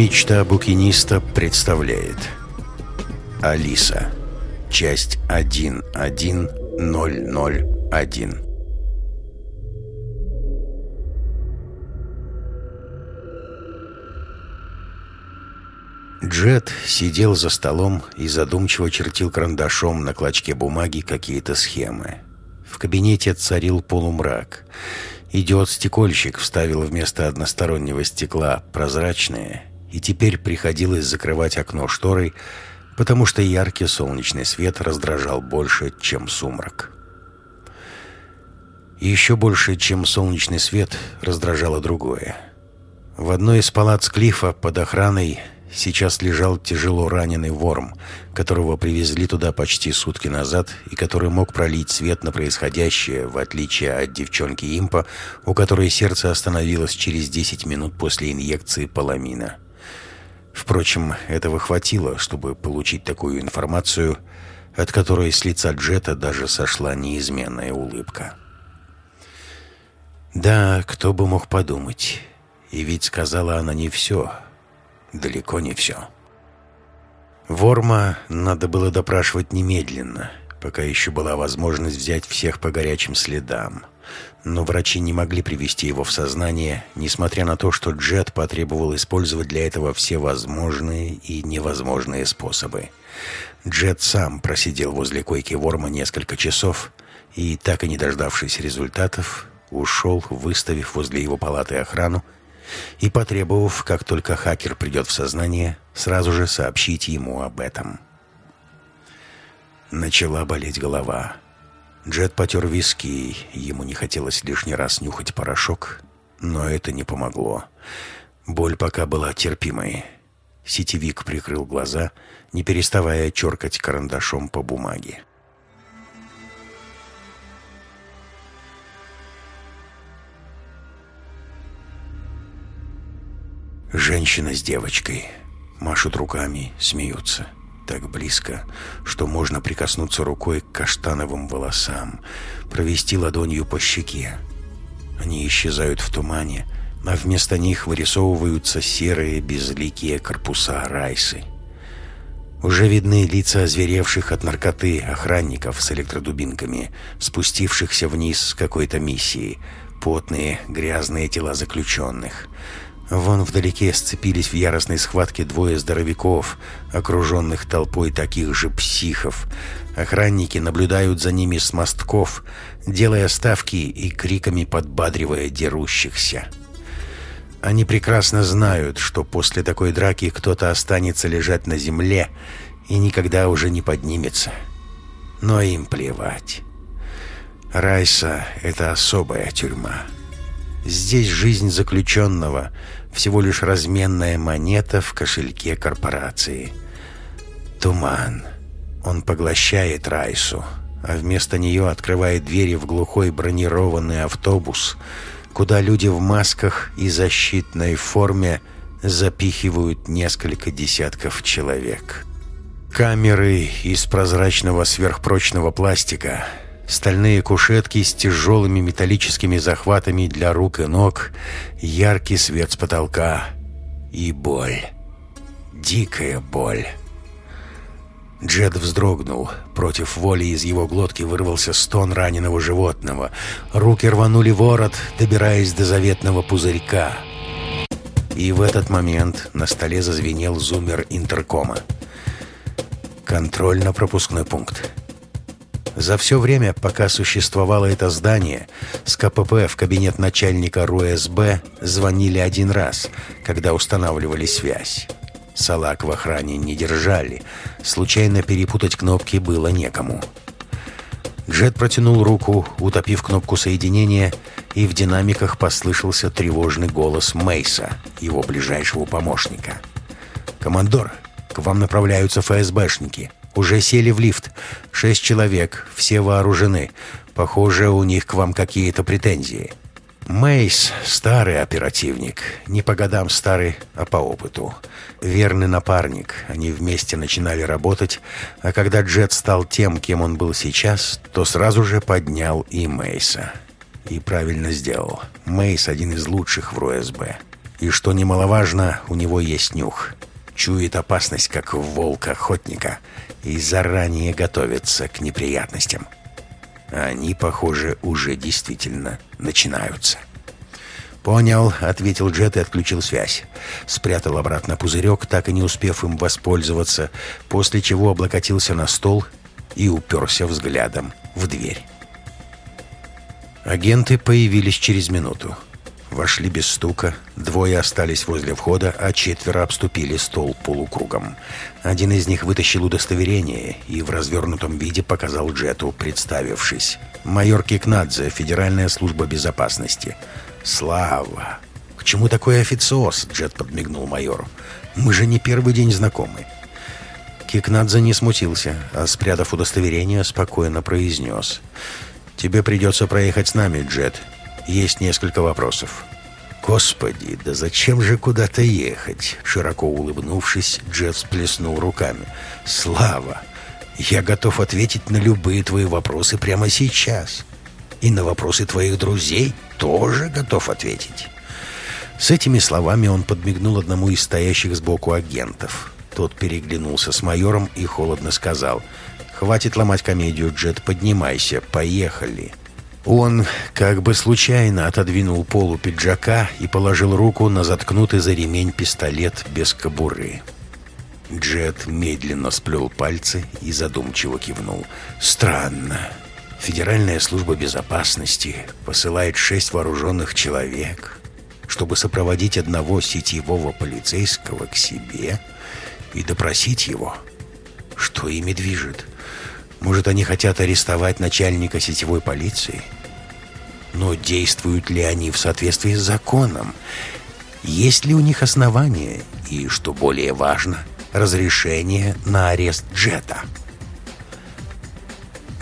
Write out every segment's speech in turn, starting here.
Мечта букиниста представляет Алиса Часть 1.1.001 Джет сидел за столом и задумчиво чертил карандашом на клочке бумаги какие-то схемы. В кабинете царил полумрак. Идиот-стекольщик вставил вместо одностороннего стекла прозрачное, и теперь приходилось закрывать окно шторой, потому что яркий солнечный свет раздражал больше, чем сумрак. И еще больше, чем солнечный свет, раздражало другое. В одной из палат Клифа под охраной сейчас лежал тяжело раненый ворм, которого привезли туда почти сутки назад и который мог пролить свет на происходящее, в отличие от девчонки Импа, у которой сердце остановилось через 10 минут после инъекции поламина. Впрочем, этого хватило, чтобы получить такую информацию, от которой с лица Джета даже сошла неизменная улыбка. Да, кто бы мог подумать. И ведь сказала она не все — далеко не все. Ворма надо было допрашивать немедленно, пока еще была возможность взять всех по горячим следам. Но врачи не могли привести его в сознание, несмотря на то, что Джет потребовал использовать для этого все возможные и невозможные способы. Джет сам просидел возле койки Ворма несколько часов и, так и не дождавшись результатов, ушел, выставив возле его палаты охрану, и потребовав, как только хакер придет в сознание, сразу же сообщить ему об этом. Начала болеть голова. Джет потер виски, ему не хотелось лишний раз нюхать порошок, но это не помогло. Боль пока была терпимой. Сетевик прикрыл глаза, не переставая черкать карандашом по бумаге. Женщина с девочкой. Машут руками, смеются. Так близко, что можно прикоснуться рукой к каштановым волосам, провести ладонью по щеке. Они исчезают в тумане, а вместо них вырисовываются серые безликие корпуса райсы. Уже видны лица озверевших от наркоты охранников с электродубинками, спустившихся вниз с какой-то миссии, потные, грязные тела заключенных — Вон вдалеке сцепились в яростной схватке двое здоровяков, окруженных толпой таких же психов. Охранники наблюдают за ними с мостков, делая ставки и криками подбадривая дерущихся. Они прекрасно знают, что после такой драки кто-то останется лежать на земле и никогда уже не поднимется. Но им плевать. Райса — это особая тюрьма. Здесь жизнь заключенного — всего лишь разменная монета в кошельке корпорации. Туман. Он поглощает Райсу, а вместо нее открывает двери в глухой бронированный автобус, куда люди в масках и защитной форме запихивают несколько десятков человек. Камеры из прозрачного сверхпрочного пластика — стальные кушетки с тяжелыми металлическими захватами для рук и ног, яркий свет с потолка и боль. Дикая боль. Джед вздрогнул. Против воли из его глотки вырвался стон раненого животного. Руки рванули ворот, добираясь до заветного пузырька. И в этот момент на столе зазвенел зумер интеркома. Контрольно-пропускной пункт. За все время, пока существовало это здание, с КПП в кабинет начальника РУСБ звонили один раз, когда устанавливали связь. Салак в охране не держали, случайно перепутать кнопки было некому. Джет протянул руку, утопив кнопку соединения, и в динамиках послышался тревожный голос Мейса, его ближайшего помощника. «Командор, к вам направляются ФСБшники». Уже сели в лифт. Шесть человек, все вооружены. Похоже, у них к вам какие-то претензии. Мейс — старый оперативник. Не по годам старый, а по опыту. Верный напарник. Они вместе начинали работать, а когда Джет стал тем, кем он был сейчас, то сразу же поднял и Мейса. И правильно сделал. Мейс — один из лучших в РУСБ. И что немаловажно, у него есть нюх. Чует опасность, как волк-охотника, и заранее готовится к неприятностям. Они, похоже, уже действительно начинаются. «Понял», — ответил Джет и отключил связь. Спрятал обратно пузырек, так и не успев им воспользоваться, после чего облокотился на стол и уперся взглядом в дверь. Агенты появились через минуту. Вошли без стука, двое остались возле входа, а четверо обступили стол полукругом. Один из них вытащил удостоверение и в развернутом виде показал Джету, представившись. «Майор Кикнадзе, Федеральная служба безопасности». «Слава! К чему такой официоз?» — Джет подмигнул майору. «Мы же не первый день знакомы». Кикнадзе не смутился, а, спрятав удостоверение, спокойно произнес. «Тебе придется проехать с нами, Джет. Есть несколько вопросов». «Господи, да зачем же куда-то ехать?» Широко улыбнувшись, Джет всплеснул руками. «Слава! Я готов ответить на любые твои вопросы прямо сейчас. И на вопросы твоих друзей тоже готов ответить». С этими словами он подмигнул одному из стоящих сбоку агентов. Тот переглянулся с майором и холодно сказал «Хватит ломать комедию, Джет, поднимайся, поехали». Он как бы случайно отодвинул полу пиджака и положил руку на заткнутый за ремень пистолет без кобуры. Джет медленно сплел пальцы и задумчиво кивнул. «Странно. Федеральная служба безопасности посылает шесть вооруженных человек, чтобы сопроводить одного сетевого полицейского к себе и допросить его. Что ими движет?» Может, они хотят арестовать начальника сетевой полиции? Но действуют ли они в соответствии с законом? Есть ли у них основания и, что более важно, разрешение на арест Джета?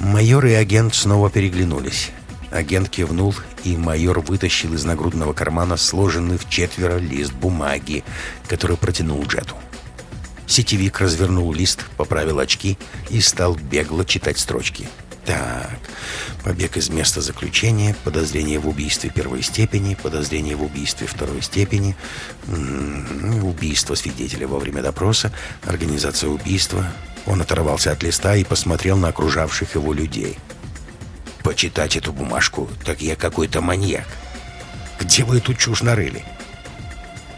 Майор и агент снова переглянулись. Агент кивнул, и майор вытащил из нагрудного кармана сложенный в четверо лист бумаги, который протянул Джету. Сетевик развернул лист, поправил очки и стал бегло читать строчки. Так, побег из места заключения, подозрение в убийстве первой степени, подозрение в убийстве второй степени, убийство свидетеля во время допроса, организация убийства. Он оторвался от листа и посмотрел на окружавших его людей. «Почитать эту бумажку, так я какой-то маньяк. Где вы эту чушь нарыли?»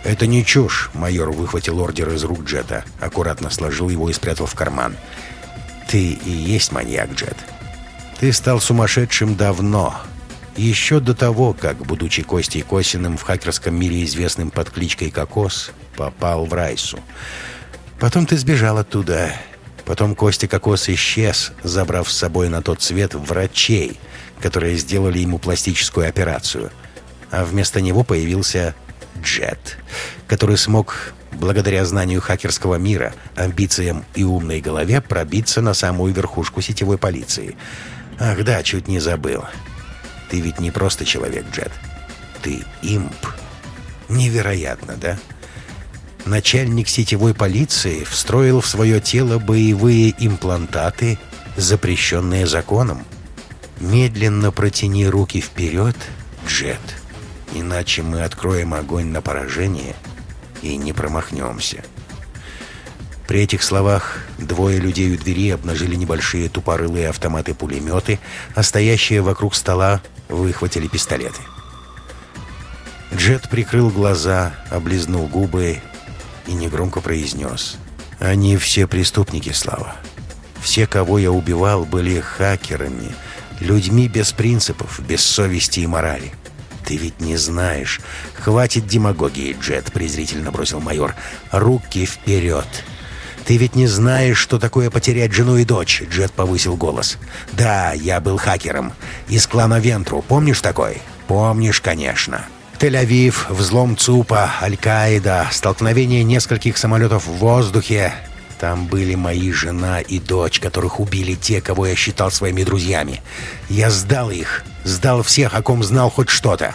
«Это не чушь», — майор выхватил ордер из рук Джета, аккуратно сложил его и спрятал в карман. «Ты и есть маньяк, Джет. Ты стал сумасшедшим давно. Еще до того, как, будучи Костей Косиным в хакерском мире известным под кличкой Кокос, попал в Райсу. Потом ты сбежал оттуда. Потом Костя Кокос исчез, забрав с собой на тот свет врачей, которые сделали ему пластическую операцию. А вместо него появился Джет, который смог, благодаря знанию хакерского мира, амбициям и умной голове, пробиться на самую верхушку сетевой полиции. Ах да, чуть не забыл. Ты ведь не просто человек, Джет. Ты имп. Невероятно, да? Начальник сетевой полиции встроил в свое тело боевые имплантаты, запрещенные законом. Медленно протяни руки вперед, Джет. Иначе мы откроем огонь на поражение и не промахнемся. При этих словах двое людей у двери обнажили небольшие тупорылые автоматы-пулеметы, а стоящие вокруг стола выхватили пистолеты. Джет прикрыл глаза, облизнул губы и негромко произнес. «Они все преступники, Слава. Все, кого я убивал, были хакерами, людьми без принципов, без совести и морали. «Ты ведь не знаешь. Хватит демагогии, Джет», — презрительно бросил майор. «Руки вперед!» «Ты ведь не знаешь, что такое потерять жену и дочь», — Джет повысил голос. «Да, я был хакером. Из клана Вентру. Помнишь такой?» «Помнишь, конечно». Тель-Авив, взлом ЦУПа, Аль-Каида, столкновение нескольких самолетов в воздухе. Там были мои жена и дочь, которых убили те, кого я считал своими друзьями. Я сдал их, сдал всех, о ком знал хоть что-то.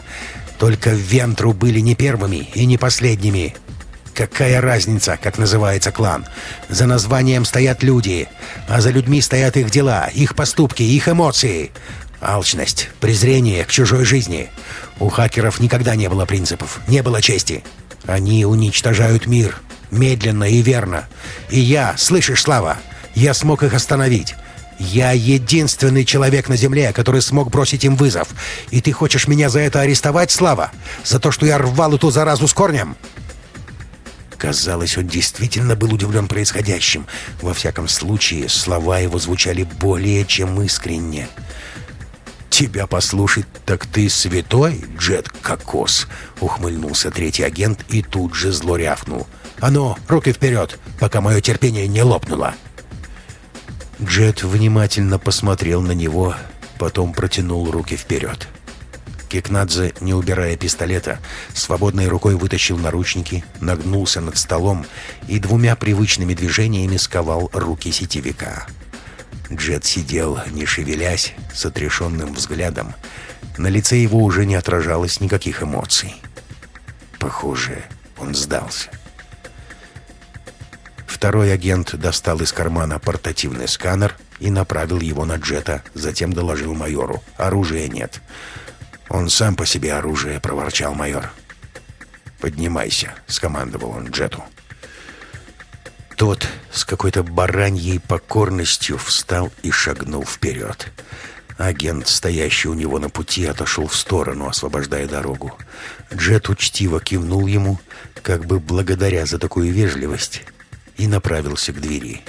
Только Вентру были не первыми и не последними. Какая разница, как называется клан? За названием стоят люди, а за людьми стоят их дела, их поступки, их эмоции. Алчность, презрение к чужой жизни. У хакеров никогда не было принципов, не было чести. Они уничтожают мир. Медленно и верно. И я, слышишь, Слава, я смог их остановить. Я единственный человек на Земле, который смог бросить им вызов. И ты хочешь меня за это арестовать, Слава? За то, что я рвал эту заразу с корнем?» Казалось, он действительно был удивлен происходящим. Во всяком случае, слова его звучали более чем искренне. «Тебя послушать, так ты святой, Джет Кокос!» — ухмыльнулся третий агент и тут же зло рявкнул. «А ну, руки вперед, пока мое терпение не лопнуло!» Джет внимательно посмотрел на него, потом протянул руки вперед. Кикнадзе, не убирая пистолета, свободной рукой вытащил наручники, нагнулся над столом и двумя привычными движениями сковал руки сетевика. Джет сидел, не шевелясь, с отрешенным взглядом. На лице его уже не отражалось никаких эмоций. Похоже, он сдался. Второй агент достал из кармана портативный сканер и направил его на Джета, затем доложил майору. «Оружия нет». «Он сам по себе оружие», — проворчал майор. «Поднимайся», — скомандовал он Джету. Тот с какой-то бараньей покорностью встал и шагнул вперед. Агент, стоящий у него на пути, отошел в сторону, освобождая дорогу. Джет учтиво кивнул ему, как бы благодаря за такую вежливость, и направился к двери.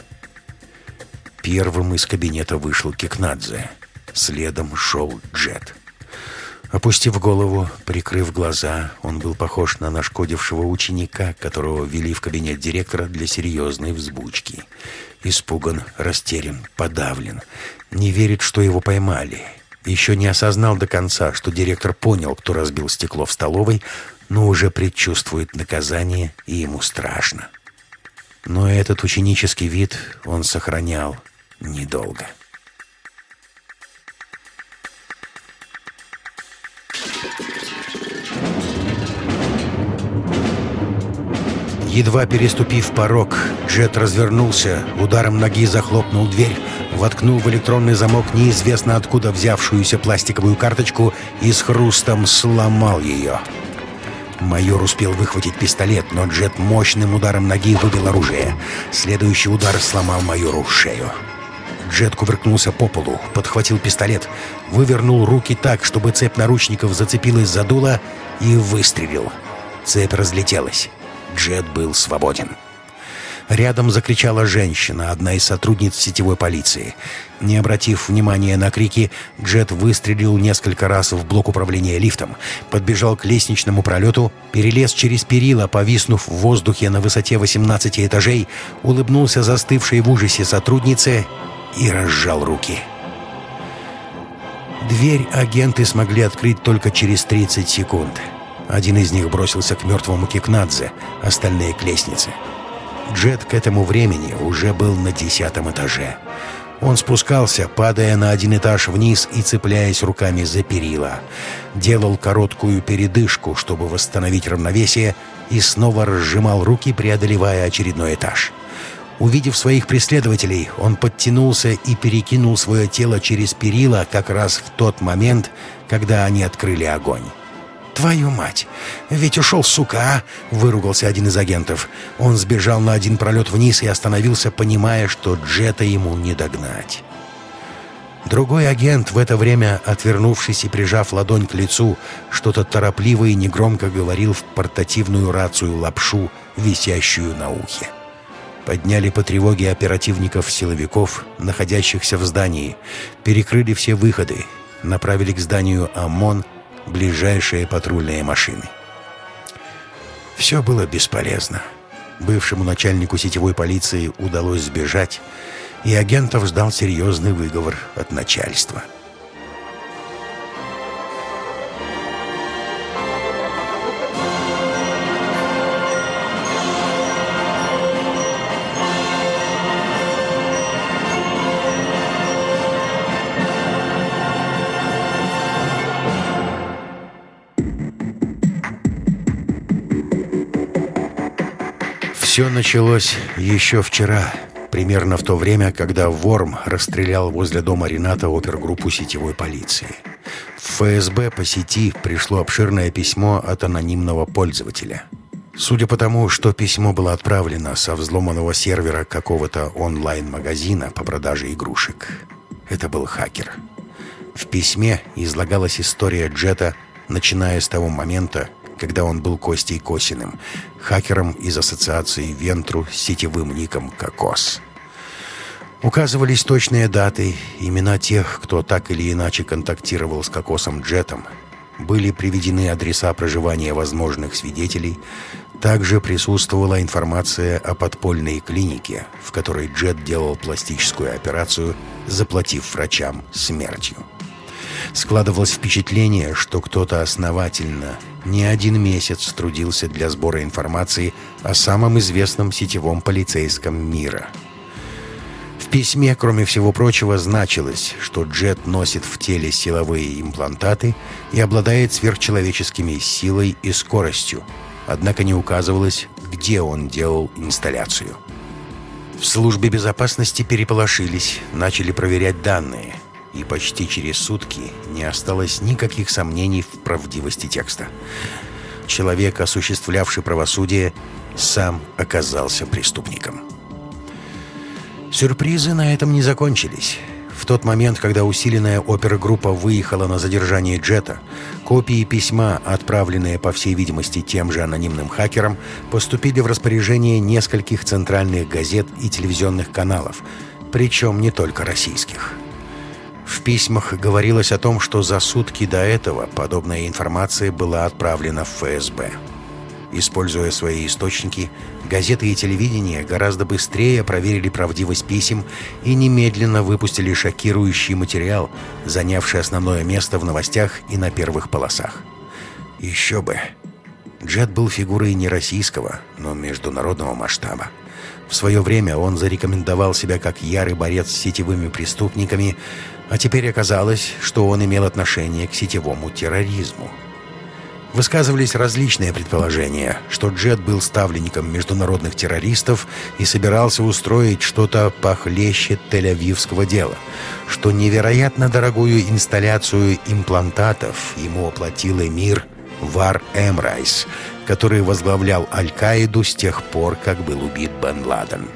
Первым из кабинета вышел Кикнадзе. Следом шел Джет. Опустив голову, прикрыв глаза, он был похож на нашкодившего ученика, которого вели в кабинет директора для серьезной взбучки. Испуган, растерян, подавлен. Не верит, что его поймали. Еще не осознал до конца, что директор понял, кто разбил стекло в столовой, но уже предчувствует наказание, и ему страшно. Но этот ученический вид он сохранял недолго. Едва переступив порог, Джет развернулся, ударом ноги захлопнул дверь, воткнул в электронный замок неизвестно откуда взявшуюся пластиковую карточку и с хрустом сломал ее. Майор успел выхватить пистолет, но Джет мощным ударом ноги выбил оружие. Следующий удар сломал майору шею. Джет кувыркнулся по полу, подхватил пистолет, вывернул руки так, чтобы цепь наручников зацепилась за дуло и выстрелил. Цепь разлетелась. Джет был свободен. Рядом закричала женщина, одна из сотрудниц сетевой полиции. Не обратив внимания на крики, Джет выстрелил несколько раз в блок управления лифтом, подбежал к лестничному пролету, перелез через перила, повиснув в воздухе на высоте 18 этажей, улыбнулся застывшей в ужасе сотруднице и разжал руки. Дверь агенты смогли открыть только через 30 секунд. Один из них бросился к мертвому Кикнадзе, остальные к лестнице. Джет к этому времени уже был на десятом этаже. Он спускался, падая на один этаж вниз и цепляясь руками за перила. Делал короткую передышку, чтобы восстановить равновесие, и снова разжимал руки, преодолевая очередной этаж. Увидев своих преследователей, он подтянулся и перекинул свое тело через перила как раз в тот момент, когда они открыли огонь. «Твою мать! Ведь ушел, сука, а!» — выругался один из агентов. Он сбежал на один пролет вниз и остановился, понимая, что Джета ему не догнать. Другой агент, в это время отвернувшись и прижав ладонь к лицу, что-то торопливо и негромко говорил в портативную рацию лапшу, висящую на ухе. Подняли по тревоге оперативников-силовиков, находящихся в здании, перекрыли все выходы, направили к зданию ОМОН ближайшие патрульные машины. Все было бесполезно. Бывшему начальнику сетевой полиции удалось сбежать, и агентов ждал серьезный выговор от начальства – Все началось еще вчера, примерно в то время, когда Ворм расстрелял возле дома Рената опергруппу сетевой полиции. В ФСБ по сети пришло обширное письмо от анонимного пользователя. Судя по тому, что письмо было отправлено со взломанного сервера какого-то онлайн-магазина по продаже игрушек, это был хакер. В письме излагалась история Джета, начиная с того момента, когда он был Костей Косиным, хакером из ассоциации Вентру с сетевым ником «Кокос». Указывались точные даты, имена тех, кто так или иначе контактировал с Кокосом Джетом. Были приведены адреса проживания возможных свидетелей. Также присутствовала информация о подпольной клинике, в которой Джет делал пластическую операцию, заплатив врачам смертью. Складывалось впечатление, что кто-то основательно не один месяц трудился для сбора информации о самом известном сетевом полицейском мира. В письме, кроме всего прочего, значилось, что Джет носит в теле силовые имплантаты и обладает сверхчеловеческими силой и скоростью, однако не указывалось, где он делал инсталляцию. В службе безопасности переполошились, начали проверять данные – и почти через сутки не осталось никаких сомнений в правдивости текста. Человек, осуществлявший правосудие, сам оказался преступником. Сюрпризы на этом не закончились. В тот момент, когда усиленная опергруппа выехала на задержание Джета, копии письма, отправленные, по всей видимости, тем же анонимным хакером, поступили в распоряжение нескольких центральных газет и телевизионных каналов, причем не только российских. В письмах говорилось о том, что за сутки до этого подобная информация была отправлена в ФСБ. Используя свои источники, газеты и телевидение гораздо быстрее проверили правдивость писем и немедленно выпустили шокирующий материал, занявший основное место в новостях и на первых полосах. Еще бы. Джет был фигурой не российского, но международного масштаба. В свое время он зарекомендовал себя как ярый борец с сетевыми преступниками, а теперь оказалось, что он имел отношение к сетевому терроризму. Высказывались различные предположения, что Джет был ставленником международных террористов и собирался устроить что-то похлеще тель-авивского дела, что невероятно дорогую инсталляцию имплантатов ему оплатил эмир Вар Эмрайс, который возглавлял Аль-Каиду с тех пор, как был убит Бен Ладен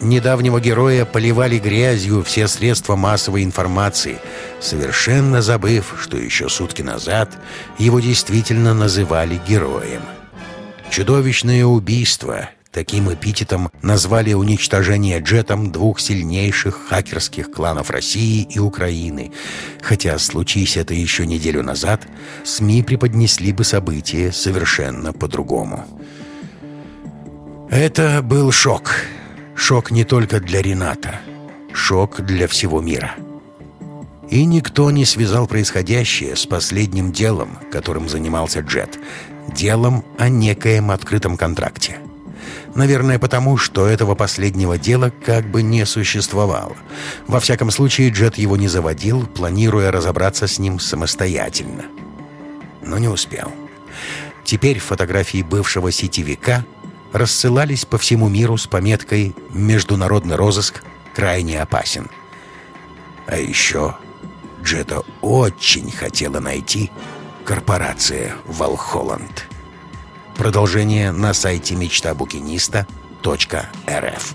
недавнего героя поливали грязью все средства массовой информации, совершенно забыв, что еще сутки назад его действительно называли героем. Чудовищное убийство Таким эпитетом назвали уничтожение джетом двух сильнейших хакерских кланов России и Украины. Хотя, случись это еще неделю назад, СМИ преподнесли бы события совершенно по-другому. Это был шок. Шок не только для Рената. Шок для всего мира. И никто не связал происходящее с последним делом, которым занимался Джет. Делом о некоем открытом контракте. Наверное, потому, что этого последнего дела как бы не существовало. Во всяком случае, Джет его не заводил, планируя разобраться с ним самостоятельно. Но не успел. Теперь фотографии бывшего сетевика – рассылались по всему миру с пометкой «Международный розыск крайне опасен». А еще Джета очень хотела найти корпорация «Волхолланд». Продолжение на сайте мечтабукиниста.рф